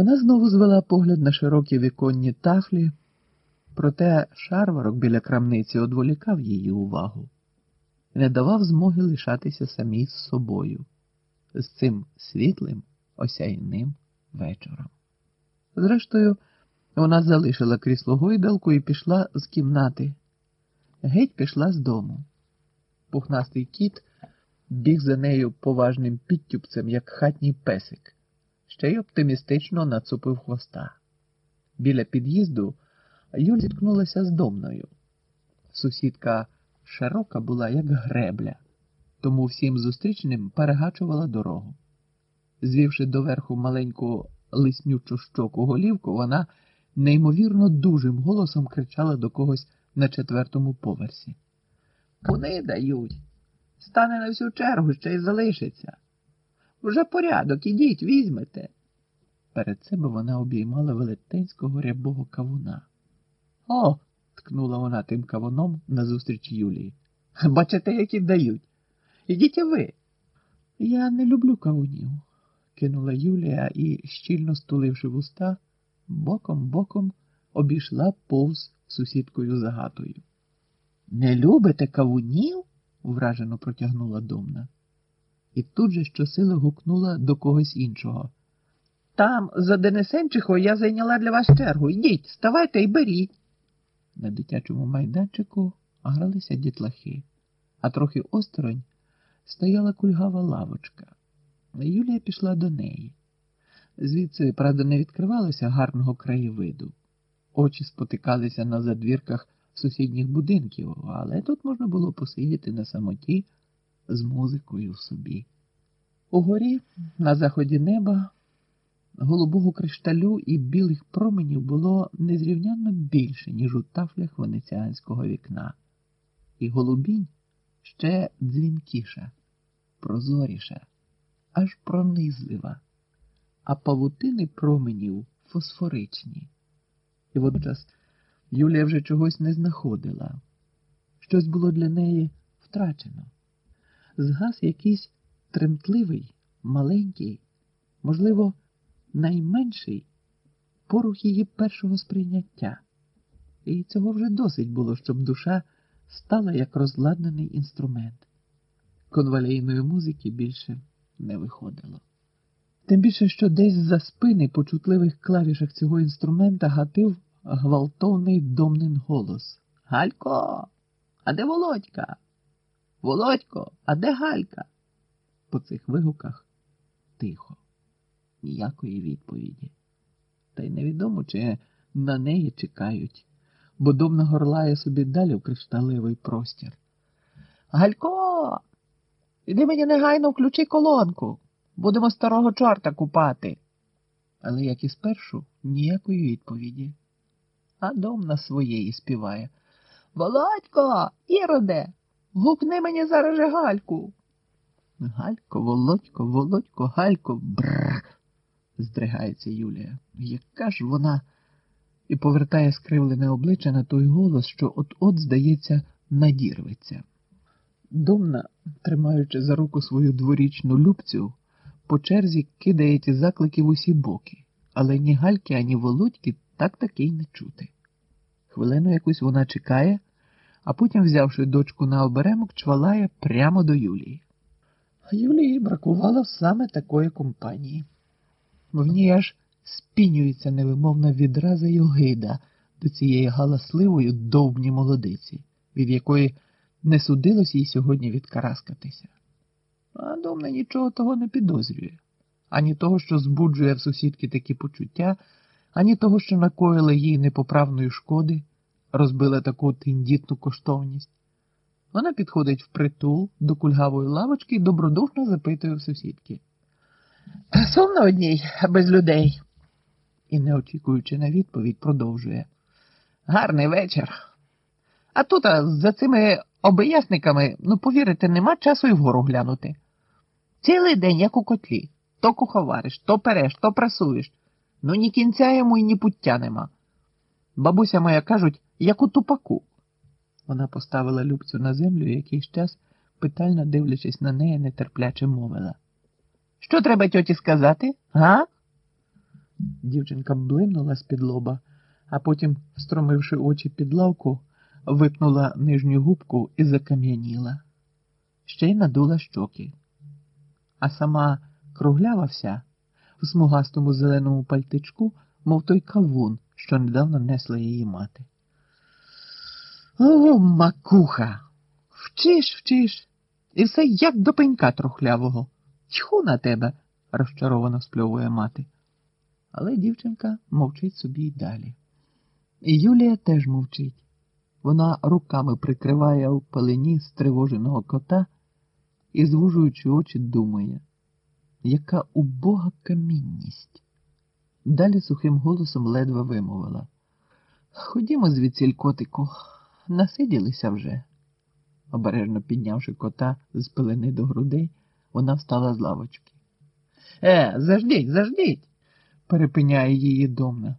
Вона знову звела погляд на широкі віконні тафлі, проте шарварок біля крамниці одволікав її увагу, не давав змоги лишатися самій з собою, з цим світлим, осяйним вечором. Зрештою, вона залишила крісло гойдалку і пішла з кімнати. Геть пішла з дому. Пухнастий кіт біг за нею поважним підтюпцем, як хатній песик, ще й оптимістично нацупив хвоста. Біля під'їзду Юль зіткнулася з домною. Сусідка широка була, як гребля, тому всім зустрічним перегачувала дорогу. Звівши доверху маленьку лиснючу щоку голівку, вона неймовірно дужим голосом кричала до когось на четвертому поверсі. Вони дають. Стане на всю чергу ще й залишиться. Вже порядок, ідіть, візьмете. Перед себе вона обіймала велетенського рябого кавуна. О, ткнула вона тим кавуном назустріч Юлії. Бачите, які дають. Ідіть і ви. Я не люблю кавунів, кинула Юлія і, щільно стуливши вуста, боком боком обійшла повз сусідкою загатою. Не любите кавунів? вражено протягнула домна. І тут же щосили гукнула до когось іншого. Там, за Денисенчихою, я зайняла для вас чергу. Йдіть, ставайте і беріть. На дитячому майданчику гралися дітлахи, а трохи осторонь стояла кульгава лавочка. Юлія пішла до неї. Звідси, правда, не відкривалося гарного краєвиду. Очі спотикалися на задвірках сусідніх будинків, але тут можна було посидіти на самоті з музикою в собі. Угорі, на заході неба, голубого кришталю і білих променів було незрівнянно більше, ніж у тафлях венеціанського вікна, і голубінь ще дзвінкіша, прозоріша, аж пронизлива, а павутини променів фосфоричні. І водночас Юлія вже чогось не знаходила. Щось було для неї втрачено. Згас якийсь тремтливий, маленький, можливо, найменший порух її першого сприйняття. І цього вже досить було, щоб душа стала як розладнаний інструмент. Конвалійної музики більше не виходило. Тим більше, що десь за спини по чутливих клавішах цього інструмента гатив гвалтовний домнин голос. Галько, а де Володька? Володько, а де Галька? По цих вигуках тихо, ніякої відповіді. Та й невідомо, чи на неї чекають, бо домна горлає собі далі в кришталевий простір. Галько, іди мені негайно включи колонку. Будемо старого чорта купати. Але як і спершу, ніякої відповіді. А дом на своєї співає. Володько, Іроде, гукни мені зараз же Гальку. Галько, Володько, Володько, Галько, бррр, здригається Юлія. Яка ж вона? І повертає скривлене обличчя на той голос, що от-от, здається, надірветься. Домна, тримаючи за руку свою дворічну любцю, по черзі кидає ті заклики в усі боки, але ні Гальки, ані Володьки так таки й не чути. Хвилину якусь вона чекає, а потім, взявши дочку на оберемок, чвалає прямо до Юлії. А Юлії бракувало саме такої компанії. В ній аж спінюється невимовна відраза й огида до цієї галасливої довбні молодиці, від якої не судилось їй сьогодні відкараскатися. А домна нічого того не підозрює, ані того, що збуджує в сусідки такі почуття, ані того, що накоїли їй непоправної шкоди, розбила таку тендітну коштовність. Вона підходить впритул до кульгавої лавочки і добродушно запитує в сусідки. Сумно одній, без людей. І, не очікуючи на відповідь, продовжує. Гарний вечір. А тут а, за цими обиясниками, ну, повірите, нема часу і вгору глянути. Цілий день, як у котлі. То куховариш, то переш, то прасуєш. Ну ні кінця йому і ні пуття нема. Бабуся моя кажуть, як у тупаку. Вона поставила Любцю на землю і якийсь час, питально дивлячись на неї, нетерпляче мовила. Що треба тьоті сказати, га? Дівчинка блимнула з-під лоба, а потім, встромивши очі під лавку, випнула нижню губку і закам'яніла. Ще й надула щоки. А сама круглява вся в смугастому зеленому пальтичку, мов той кавун, що недавно несла її мати. О, макуха! Вчиш, вчиш, і все як до пенька трухлявого. Тьху на тебе, розчаровано спльовує мати. Але дівчинка мовчить собі й далі. І Юлія теж мовчить. Вона руками прикриває у пелені стривоженого кота і, звужуючи очі, думає, яка убога камінність. Далі сухим голосом ледве вимовила. Ходімо звідсіль, котику, насиділися вже. Обережно піднявши кота з пилини до грудей, вона встала з лавочки. Е, заждіть, заждіть, перепиняє її домна.